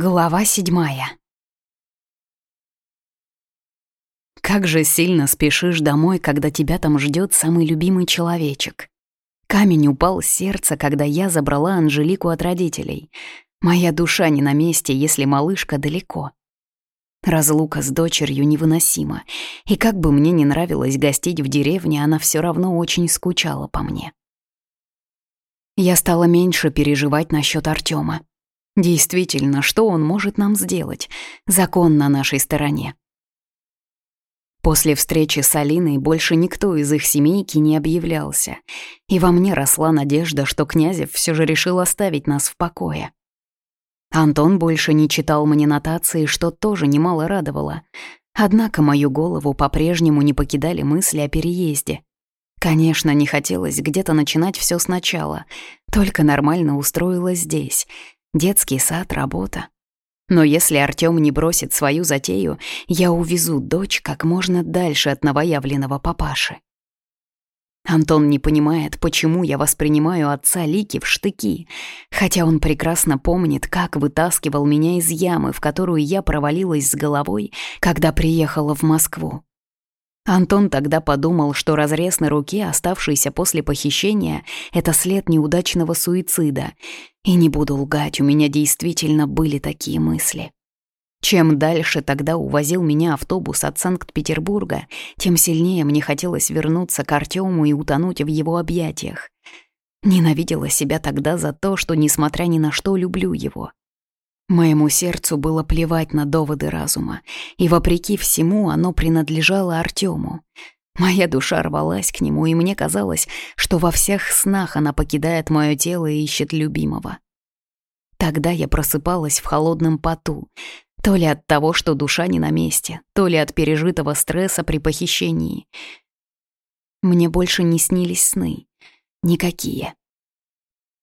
Глава седьмая. Как же сильно спешишь домой, когда тебя там ждет самый любимый человечек. Камень упал с сердца, когда я забрала Анжелику от родителей. Моя душа не на месте, если малышка далеко. Разлука с дочерью невыносима, и как бы мне не нравилось гостить в деревне, она все равно очень скучала по мне. Я стала меньше переживать насчет Артема. Действительно, что он может нам сделать? Закон на нашей стороне. После встречи с Алиной больше никто из их семейки не объявлялся, и во мне росла надежда, что Князев все же решил оставить нас в покое. Антон больше не читал мне нотации, что тоже немало радовало. Однако мою голову по-прежнему не покидали мысли о переезде. Конечно, не хотелось где-то начинать все сначала, только нормально устроилась здесь — детский сад, работа. Но если Артём не бросит свою затею, я увезу дочь как можно дальше от новоявленного папаши. Антон не понимает, почему я воспринимаю отца Лики в штыки, хотя он прекрасно помнит, как вытаскивал меня из ямы, в которую я провалилась с головой, когда приехала в Москву. Антон тогда подумал, что разрез на руке, оставшийся после похищения, это след неудачного суицида. И не буду лгать, у меня действительно были такие мысли. Чем дальше тогда увозил меня автобус от Санкт-Петербурга, тем сильнее мне хотелось вернуться к Артему и утонуть в его объятиях. Ненавидела себя тогда за то, что, несмотря ни на что, люблю его. Моему сердцу было плевать на доводы разума, и, вопреки всему, оно принадлежало Артему. Моя душа рвалась к нему, и мне казалось, что во всех снах она покидает мое тело и ищет любимого. Тогда я просыпалась в холодном поту, то ли от того, что душа не на месте, то ли от пережитого стресса при похищении. Мне больше не снились сны. Никакие.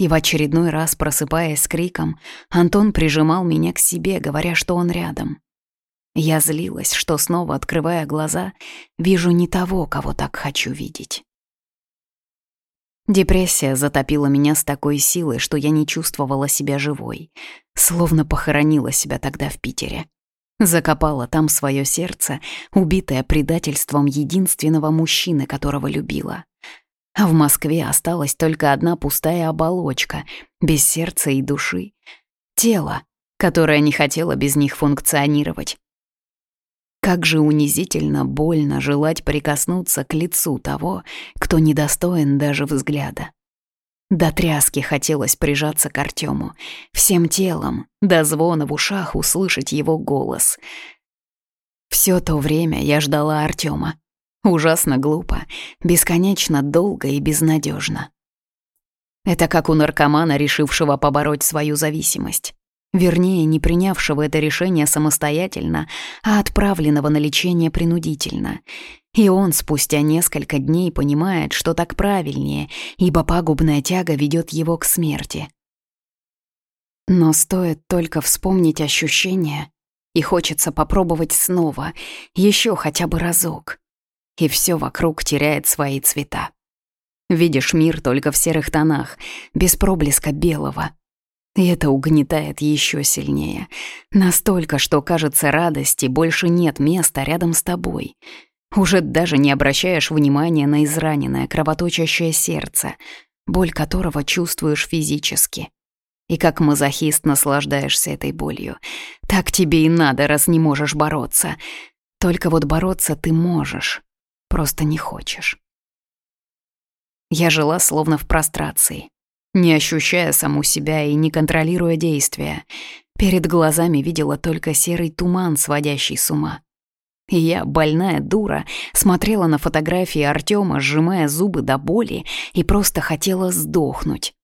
И в очередной раз, просыпаясь с криком, Антон прижимал меня к себе, говоря, что он рядом. Я злилась, что снова, открывая глаза, вижу не того, кого так хочу видеть. Депрессия затопила меня с такой силой, что я не чувствовала себя живой, словно похоронила себя тогда в Питере. Закопала там свое сердце, убитое предательством единственного мужчины, которого любила. А в Москве осталась только одна пустая оболочка, без сердца и души. Тело, которое не хотело без них функционировать. Как же унизительно больно желать прикоснуться к лицу того, кто недостоин даже взгляда. До тряски хотелось прижаться к Артему, всем телом, до звона в ушах услышать его голос. Все то время я ждала Артема, Ужасно глупо, бесконечно долго и безнадежно. Это как у наркомана, решившего побороть свою зависимость. Вернее, не принявшего это решение самостоятельно, а отправленного на лечение принудительно. И он спустя несколько дней понимает, что так правильнее, ибо пагубная тяга ведет его к смерти. Но стоит только вспомнить ощущения, и хочется попробовать снова, еще хотя бы разок и все вокруг теряет свои цвета. Видишь мир только в серых тонах, без проблеска белого. И это угнетает еще сильнее. Настолько, что, кажется, радости больше нет места рядом с тобой. Уже даже не обращаешь внимания на израненное, кровоточащее сердце, боль которого чувствуешь физически. И как мазохист наслаждаешься этой болью. Так тебе и надо, раз не можешь бороться. Только вот бороться ты можешь. Просто не хочешь. Я жила словно в прострации, не ощущая саму себя и не контролируя действия. Перед глазами видела только серый туман, сводящий с ума. И я, больная дура, смотрела на фотографии Артема, сжимая зубы до боли, и просто хотела сдохнуть.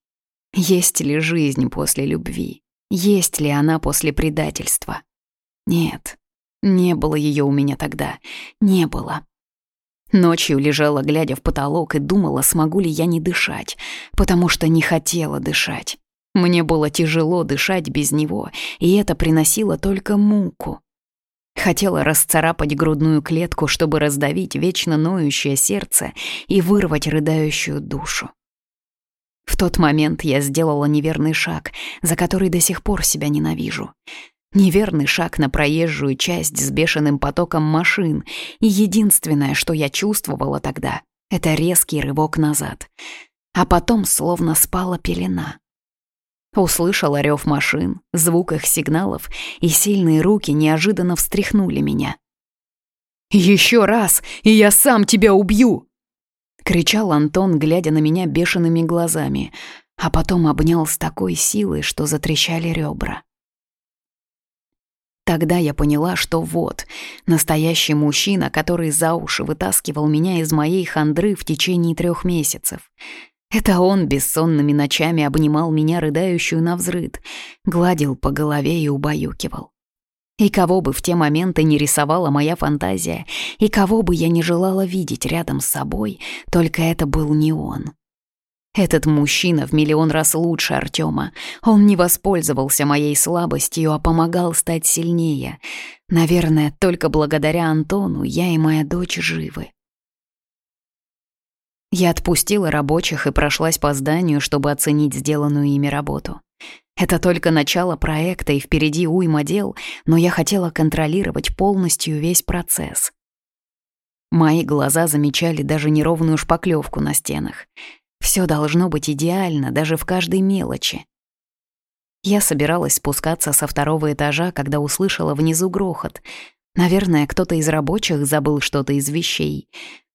Есть ли жизнь после любви? Есть ли она после предательства? Нет, не было ее у меня тогда. Не было. Ночью лежала, глядя в потолок, и думала, смогу ли я не дышать, потому что не хотела дышать. Мне было тяжело дышать без него, и это приносило только муку. Хотела расцарапать грудную клетку, чтобы раздавить вечно ноющее сердце и вырвать рыдающую душу. В тот момент я сделала неверный шаг, за который до сих пор себя ненавижу. Неверный шаг на проезжую часть с бешеным потоком машин, и единственное, что я чувствовала тогда, это резкий рывок назад. А потом словно спала пелена. Услышала рев машин, звук их сигналов, и сильные руки неожиданно встряхнули меня. «Еще раз, и я сам тебя убью!» — кричал Антон, глядя на меня бешеными глазами, а потом обнял с такой силой, что затрещали ребра. Тогда я поняла, что вот, настоящий мужчина, который за уши вытаскивал меня из моей хандры в течение трех месяцев. Это он бессонными ночами обнимал меня, рыдающую на взрыд, гладил по голове и убаюкивал. И кого бы в те моменты не рисовала моя фантазия, и кого бы я не желала видеть рядом с собой, только это был не он. Этот мужчина в миллион раз лучше Артема. Он не воспользовался моей слабостью, а помогал стать сильнее. Наверное, только благодаря Антону я и моя дочь живы. Я отпустила рабочих и прошлась по зданию, чтобы оценить сделанную ими работу. Это только начало проекта, и впереди уйма дел, но я хотела контролировать полностью весь процесс. Мои глаза замечали даже неровную шпаклевку на стенах. Все должно быть идеально, даже в каждой мелочи. Я собиралась спускаться со второго этажа, когда услышала внизу грохот. Наверное, кто-то из рабочих забыл что-то из вещей.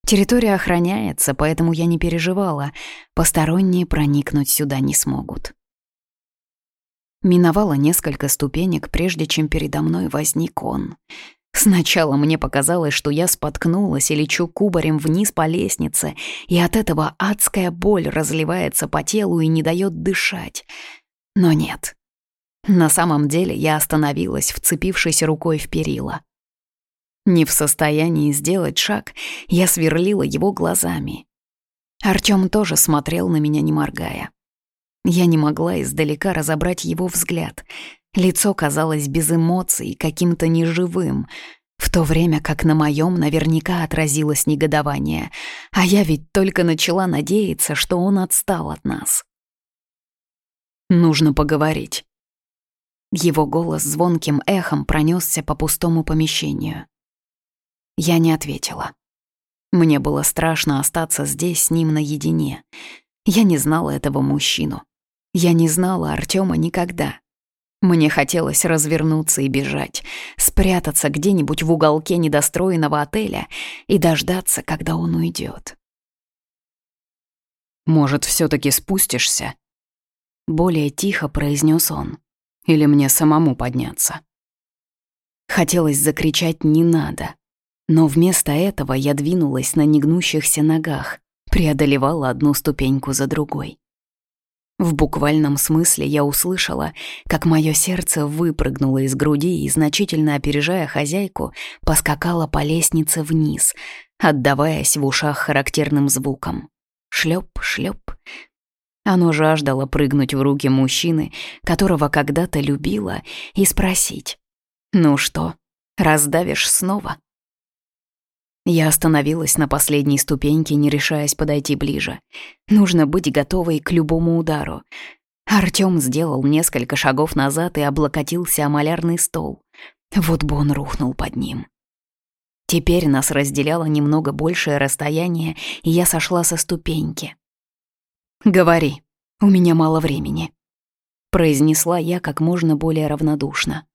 Территория охраняется, поэтому я не переживала. Посторонние проникнуть сюда не смогут. Миновала несколько ступенек, прежде чем передо мной возник он — Сначала мне показалось, что я споткнулась и лечу кубарем вниз по лестнице, и от этого адская боль разливается по телу и не дает дышать. Но нет. На самом деле я остановилась, вцепившись рукой в перила. Не в состоянии сделать шаг, я сверлила его глазами. Артём тоже смотрел на меня, не моргая. Я не могла издалека разобрать его взгляд — Лицо казалось без эмоций, каким-то неживым, в то время как на моем наверняка отразилось негодование, а я ведь только начала надеяться, что он отстал от нас. «Нужно поговорить». Его голос звонким эхом пронесся по пустому помещению. Я не ответила. Мне было страшно остаться здесь с ним наедине. Я не знала этого мужчину. Я не знала Артема никогда. Мне хотелось развернуться и бежать, спрятаться где-нибудь в уголке недостроенного отеля и дождаться, когда он уйдет. «Может, все таки спустишься?» Более тихо произнес он. «Или мне самому подняться?» Хотелось закричать «не надо», но вместо этого я двинулась на негнущихся ногах, преодолевала одну ступеньку за другой. В буквальном смысле я услышала, как мое сердце выпрыгнуло из груди и, значительно опережая хозяйку, поскакало по лестнице вниз, отдаваясь в ушах характерным звуком. Шлеп, шлеп. Оно жаждало прыгнуть в руки мужчины, которого когда-то любила, и спросить. «Ну что, раздавишь снова?» Я остановилась на последней ступеньке, не решаясь подойти ближе. Нужно быть готовой к любому удару. Артём сделал несколько шагов назад и облокотился о малярный стол. Вот бы он рухнул под ним. Теперь нас разделяло немного большее расстояние, и я сошла со ступеньки. «Говори, у меня мало времени», — произнесла я как можно более равнодушно.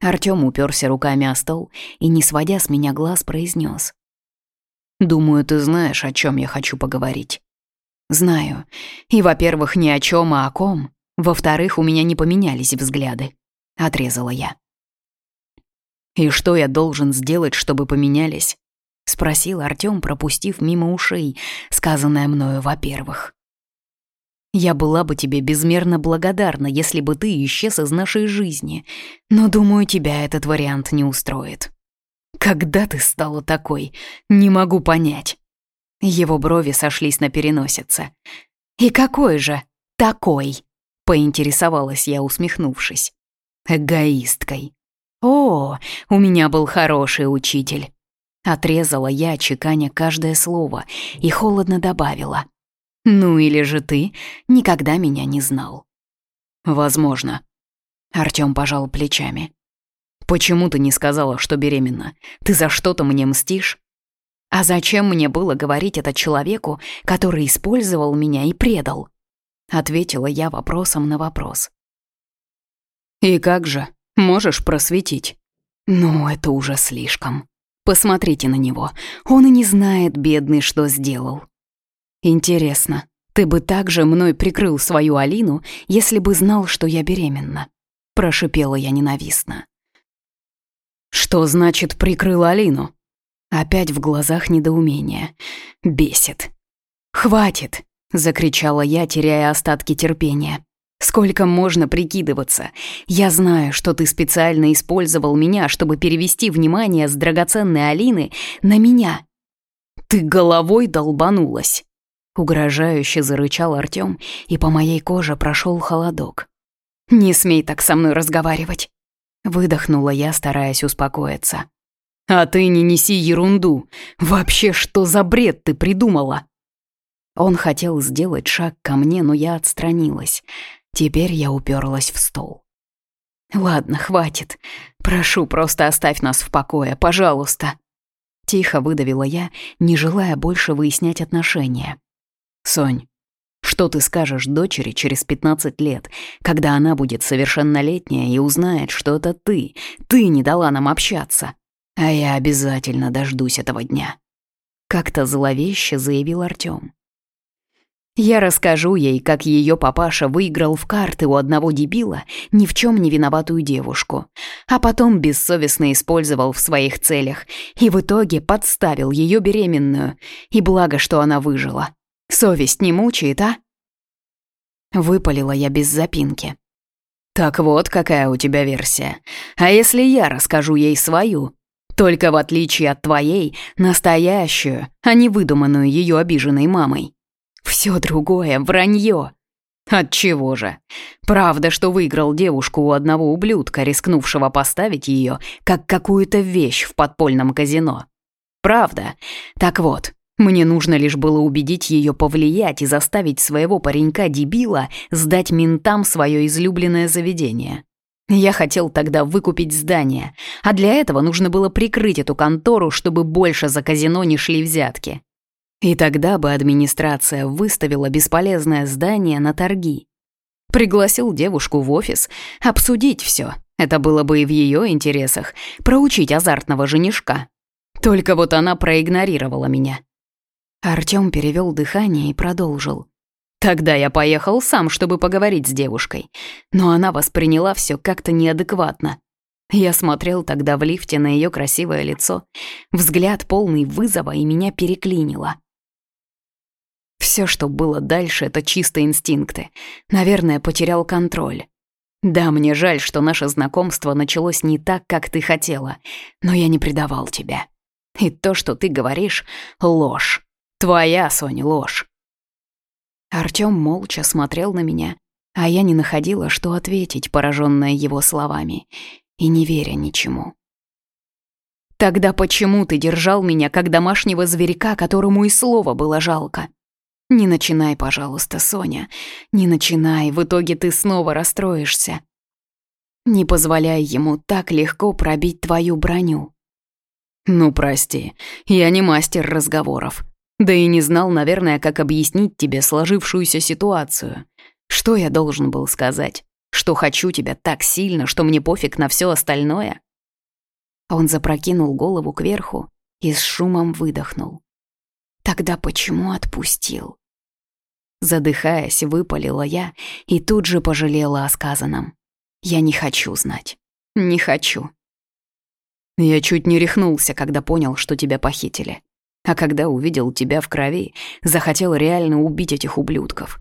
Артём уперся руками о стол и, не сводя с меня глаз, произнес: Думаю, ты знаешь, о чем я хочу поговорить. Знаю. И, во-первых, ни о чем, а о ком. Во-вторых, у меня не поменялись взгляды. Отрезала я. И что я должен сделать, чтобы поменялись? Спросил Артём, пропустив мимо ушей, сказанное мною во-первых. Я была бы тебе безмерно благодарна, если бы ты исчез из нашей жизни, но, думаю, тебя этот вариант не устроит. Когда ты стала такой? Не могу понять. Его брови сошлись на переносице. И какой же такой? Поинтересовалась я, усмехнувшись. Эгоисткой. О, у меня был хороший учитель. Отрезала я, чеканя каждое слово, и холодно добавила. «Ну или же ты никогда меня не знал?» «Возможно». Артём пожал плечами. Почему ты не сказала, что беременна? Ты за что-то мне мстишь? А зачем мне было говорить это человеку, который использовал меня и предал? Ответила я вопросом на вопрос. И как же? Можешь просветить? Ну, это уже слишком. Посмотрите на него. Он и не знает, бедный, что сделал. Интересно, ты бы также мной прикрыл свою Алину, если бы знал, что я беременна? Прошипела я ненавистно. Что значит прикрыл Алину? Опять в глазах недоумение. Бесит. «Хватит!» — закричала я, теряя остатки терпения. Сколько можно прикидываться? Я знаю, что ты специально использовал меня, чтобы перевести внимание с драгоценной Алины на меня. Ты головой долбанулась. Угрожающе зарычал Артём, и по моей коже прошел холодок. «Не смей так со мной разговаривать!» Выдохнула я, стараясь успокоиться. «А ты не неси ерунду! Вообще, что за бред ты придумала?» Он хотел сделать шаг ко мне, но я отстранилась. Теперь я уперлась в стол. «Ладно, хватит. Прошу, просто оставь нас в покое, пожалуйста». Тихо выдавила я, не желая больше выяснять отношения. «Сонь, что ты скажешь дочери через 15 лет, когда она будет совершеннолетняя и узнает, что это ты, ты не дала нам общаться? А я обязательно дождусь этого дня». Как-то зловеще заявил Артём. Я расскажу ей, как ее папаша выиграл в карты у одного дебила ни в чем не виноватую девушку, а потом бессовестно использовал в своих целях и в итоге подставил ее беременную, и благо, что она выжила. Совесть не мучает, а? Выпалила я без запинки. Так вот, какая у тебя версия. А если я расскажу ей свою? Только в отличие от твоей, настоящую, а не выдуманную ее обиженной мамой. Все другое — вранье. Отчего же? Правда, что выиграл девушку у одного ублюдка, рискнувшего поставить ее как какую-то вещь в подпольном казино. Правда. Так вот, мне нужно лишь было убедить ее повлиять и заставить своего паренька-дебила сдать ментам свое излюбленное заведение. Я хотел тогда выкупить здание, а для этого нужно было прикрыть эту контору, чтобы больше за казино не шли взятки. И тогда бы администрация выставила бесполезное здание на торги. Пригласил девушку в офис обсудить все. Это было бы и в ее интересах, проучить азартного женишка. Только вот она проигнорировала меня. Артём перевел дыхание и продолжил. Тогда я поехал сам, чтобы поговорить с девушкой, но она восприняла все как-то неадекватно. Я смотрел тогда в лифте на ее красивое лицо, взгляд полный вызова и меня переклинило. Все, что было дальше, это чисто инстинкты. Наверное, потерял контроль. Да, мне жаль, что наше знакомство началось не так, как ты хотела, но я не предавал тебя. И то, что ты говоришь, — ложь. Твоя, Соня, ложь. Артём молча смотрел на меня, а я не находила, что ответить, пораженная его словами, и не веря ничему. «Тогда почему ты держал меня, как домашнего зверька, которому и слова было жалко?» Не начинай, пожалуйста, Соня. Не начинай, в итоге ты снова расстроишься. Не позволяй ему так легко пробить твою броню. Ну, прости, я не мастер разговоров. Да и не знал, наверное, как объяснить тебе сложившуюся ситуацию. Что я должен был сказать? Что хочу тебя так сильно, что мне пофиг на все остальное? Он запрокинул голову кверху и с шумом выдохнул. Тогда почему отпустил? Задыхаясь, выпалила я и тут же пожалела о сказанном. Я не хочу знать. Не хочу. Я чуть не рехнулся, когда понял, что тебя похитили. А когда увидел тебя в крови, захотел реально убить этих ублюдков.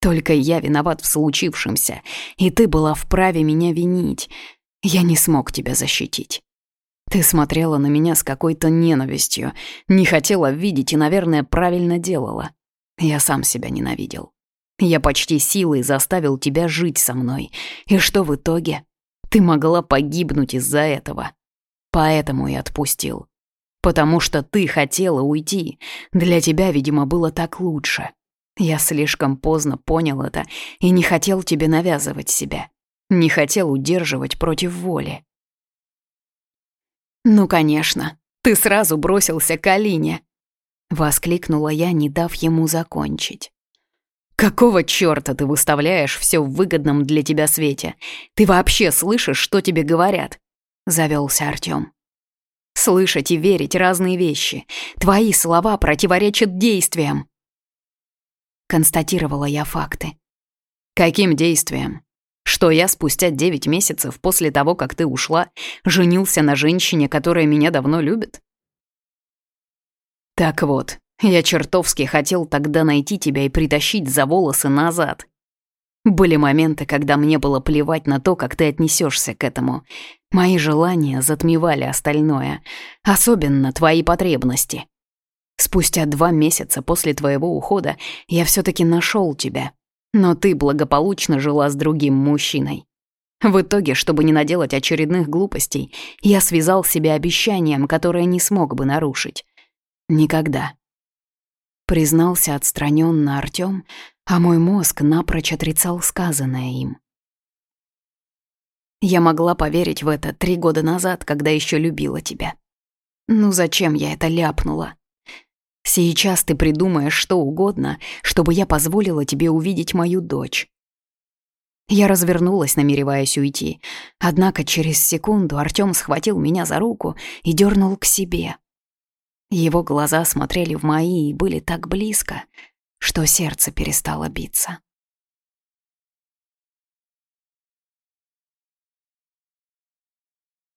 Только я виноват в случившемся, и ты была вправе меня винить. Я не смог тебя защитить. Ты смотрела на меня с какой-то ненавистью, не хотела видеть и, наверное, правильно делала. Я сам себя ненавидел. Я почти силой заставил тебя жить со мной. И что в итоге? Ты могла погибнуть из-за этого. Поэтому я отпустил. Потому что ты хотела уйти. Для тебя, видимо, было так лучше. Я слишком поздно понял это и не хотел тебе навязывать себя. Не хотел удерживать против воли. «Ну, конечно, ты сразу бросился к Алине!» Воскликнула я, не дав ему закончить. «Какого чёрта ты выставляешь всё в выгодном для тебя свете? Ты вообще слышишь, что тебе говорят?» Завёлся Артём. «Слышать и верить разные вещи. Твои слова противоречат действиям». Констатировала я факты. «Каким действиям? Что я спустя девять месяцев после того, как ты ушла, женился на женщине, которая меня давно любит? Так вот, я чертовски хотел тогда найти тебя и притащить за волосы назад. Были моменты, когда мне было плевать на то, как ты отнесешься к этому. Мои желания затмевали остальное, особенно твои потребности. Спустя два месяца после твоего ухода я все таки нашел тебя, но ты благополучно жила с другим мужчиной. В итоге, чтобы не наделать очередных глупостей, я связал себя обещанием, которое не смог бы нарушить. Никогда. Признался отстраненно Артём, а мой мозг напрочь отрицал сказанное им. Я могла поверить в это три года назад, когда еще любила тебя. Ну зачем я это ляпнула? Сейчас ты придумаешь что угодно, чтобы я позволила тебе увидеть мою дочь. Я развернулась, намереваясь уйти. Однако через секунду Артём схватил меня за руку и дернул к себе. Его глаза смотрели в мои и были так близко, что сердце перестало биться.